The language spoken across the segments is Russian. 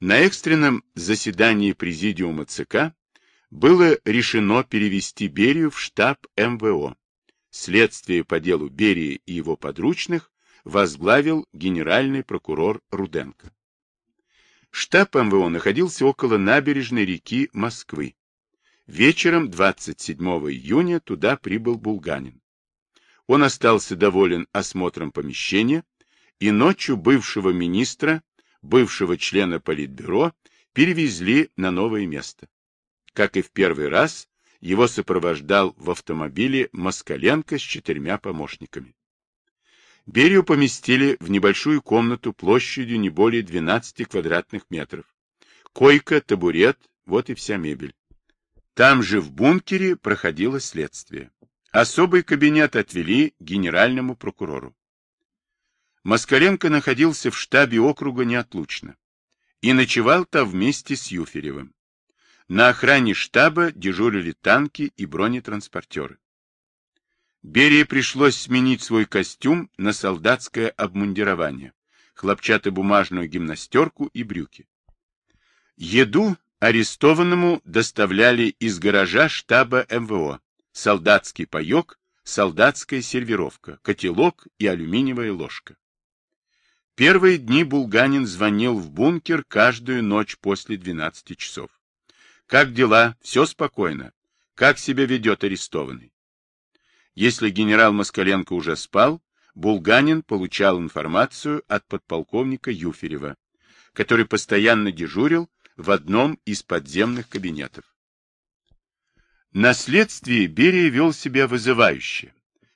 На экстренном заседании Президиума ЦК было решено перевести Берию в штаб МВО. Следствие по делу Берии и его подручных возглавил генеральный прокурор Руденко. Штаб МВО находился около набережной реки Москвы. Вечером 27 июня туда прибыл Булганин. Он остался доволен осмотром помещения, и ночью бывшего министра, бывшего члена Политбюро, перевезли на новое место. Как и в первый раз, его сопровождал в автомобиле Москаленко с четырьмя помощниками. Берию поместили в небольшую комнату площадью не более 12 квадратных метров. Койка, табурет, вот и вся мебель. Там же в бункере проходило следствие. Особый кабинет отвели генеральному прокурору. Москаленко находился в штабе округа неотлучно и ночевал там вместе с Юферевым. На охране штаба дежурили танки и бронетранспортеры. Берии пришлось сменить свой костюм на солдатское обмундирование, хлопчатобумажную гимнастерку и брюки. Еду Арестованному доставляли из гаража штаба МВО солдатский паек, солдатская сервировка, котелок и алюминиевая ложка. Первые дни Булганин звонил в бункер каждую ночь после 12 часов. Как дела? Все спокойно. Как себя ведет арестованный? Если генерал Москаленко уже спал, Булганин получал информацию от подполковника Юферева, который постоянно дежурил в одном из подземных кабинетов. На следствии Берия вел себя вызывающе,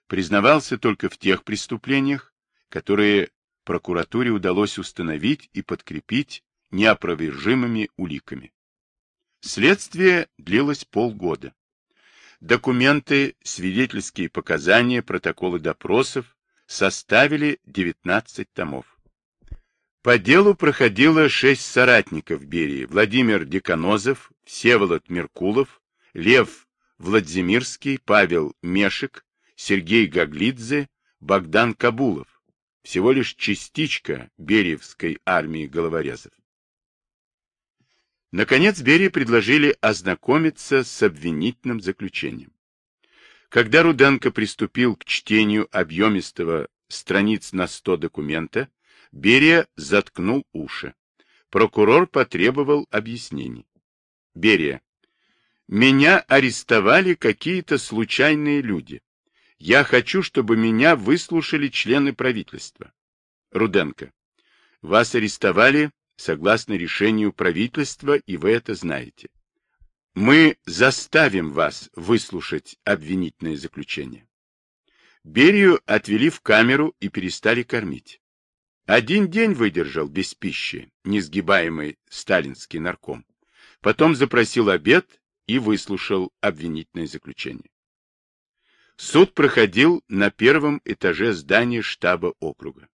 признавался только в тех преступлениях, которые прокуратуре удалось установить и подкрепить неопровержимыми уликами. Следствие длилось полгода. Документы, свидетельские показания, протоколы допросов составили 19 томов. По делу проходило шесть соратников Берии. Владимир Деканозов, Всеволод Меркулов, Лев Владимирский, Павел Мешек, Сергей Гаглидзе, Богдан Кабулов. Всего лишь частичка Бериевской армии головорезов. Наконец Берии предложили ознакомиться с обвинительным заключением. Когда Руденко приступил к чтению объемистого страниц на 100 документа, Берия заткнул уши. Прокурор потребовал объяснений. Берия. Меня арестовали какие-то случайные люди. Я хочу, чтобы меня выслушали члены правительства. Руденко. Вас арестовали согласно решению правительства, и вы это знаете. Мы заставим вас выслушать обвинительное заключение. Берию отвели в камеру и перестали кормить. Один день выдержал без пищи, несгибаемый сталинский нарком. Потом запросил обед и выслушал обвинительное заключение. Суд проходил на первом этаже здания штаба округа.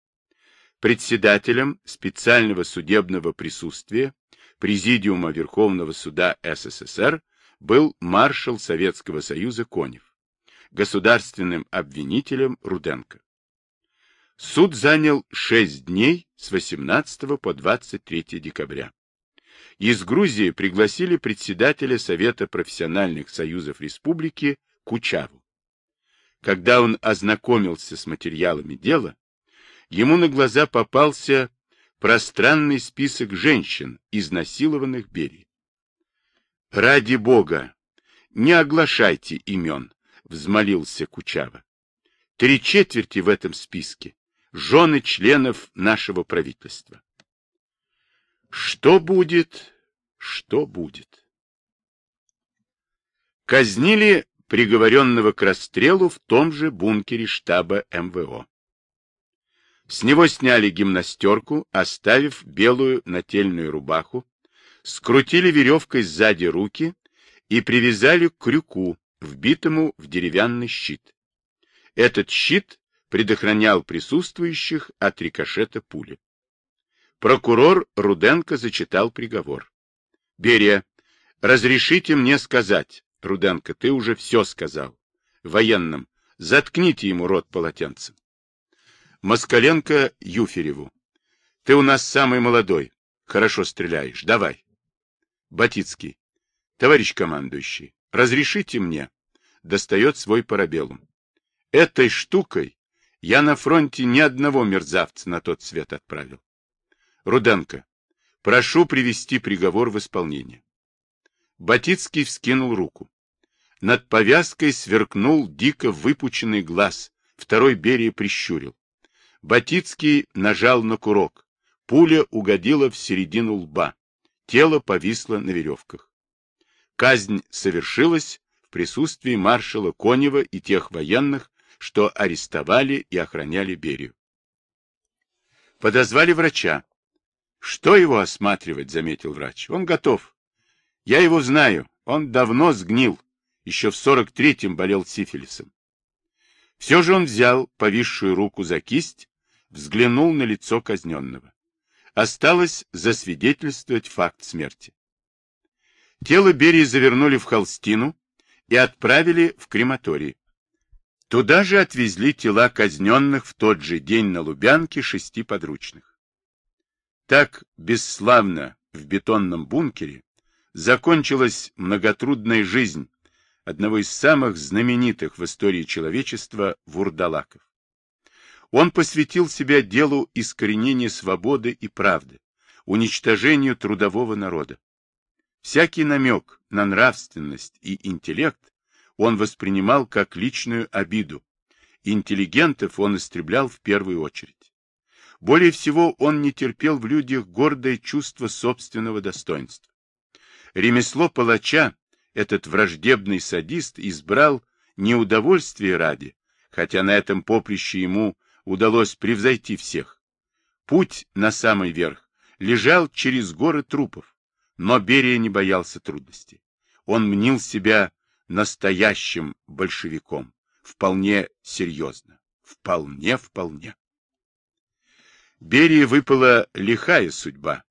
Председателем специального судебного присутствия Президиума Верховного суда СССР был маршал Советского Союза Конев, государственным обвинителем Руденко. Суд занял 6 дней с 18 по 23 декабря. Из Грузии пригласили председателя Совета профессиональных союзов республики Кучаву. Когда он ознакомился с материалами дела, ему на глаза попался пространный список женщин, изнасилованных Берии. «Ради Бога, не оглашайте имен», — взмолился Кучава. «Три четверти в этом списке жены членов нашего правительства. Что будет, что будет? Казнили приговоренного к расстрелу в том же бункере штаба МВО. С него сняли гимнастерку, оставив белую нательную рубаху, скрутили веревкой сзади руки и привязали к крюку, вбитому в деревянный щит. Этот щит предохранял присутствующих от рикошета пули. Прокурор Руденко зачитал приговор. Берия, разрешите мне сказать. Руденко, ты уже все сказал. Военным, заткните ему рот полотенцем. Москаленко Юфереву. Ты у нас самый молодой. Хорошо стреляешь. Давай. Батицкий. Товарищ командующий, разрешите мне. Достает свой парабеллум. Этой штукой я на фронте ни одного мерзавца на тот свет отправил. Руденко. Прошу привести приговор в исполнение. Батицкий вскинул руку. Над повязкой сверкнул дико выпученный глаз, второй Берия прищурил. Батицкий нажал на курок. Пуля угодила в середину лба. Тело повисло на веревках. Казнь совершилась в присутствии маршала Конева и тех военных, что арестовали и охраняли Берию. Подозвали врача. Что его осматривать, заметил врач. Он готов. Я его знаю. Он давно сгнил. Еще в 43-м болел сифилисом. Все же он взял повисшую руку за кисть, взглянул на лицо казненного. Осталось засвидетельствовать факт смерти. Тело Берии завернули в холстину и отправили в крематорий. Туда же отвезли тела казненных в тот же день на Лубянке шести подручных. Так бесславно в бетонном бункере закончилась многотрудная жизнь одного из самых знаменитых в истории человечества вурдалаков. Он посвятил себя делу искоренения свободы и правды, уничтожению трудового народа. Всякий намек на нравственность и интеллект он воспринимал как личную обиду. Интеллигентов он истреблял в первую очередь. Более всего он не терпел в людях гордое чувство собственного достоинства. Ремесло палача этот враждебный садист избрал не удовольствие ради, хотя на этом поприще ему удалось превзойти всех. Путь на самый верх лежал через горы трупов, но Берия не боялся трудностей. Он мнил себя настоящим большевиком, вполне серьезно, вполне, вполне. Берии выпала лихая судьба.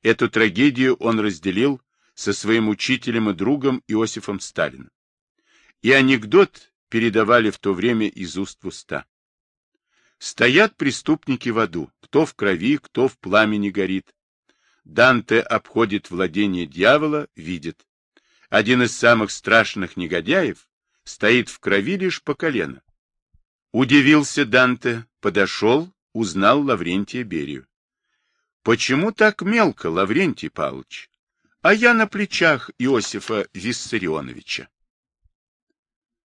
Эту трагедию он разделил со своим учителем и другом Иосифом Сталиным. И анекдот передавали в то время из уст в уста. Стоят преступники в аду, кто в крови, кто в пламени горит. Данте обходит владение дьявола, видит. Один из самых страшных негодяев стоит в крови лишь по колено. Удивился Данте, подошел, узнал Лаврентия Берию. — Почему так мелко, Лаврентий Павлович? А я на плечах Иосифа Виссарионовича.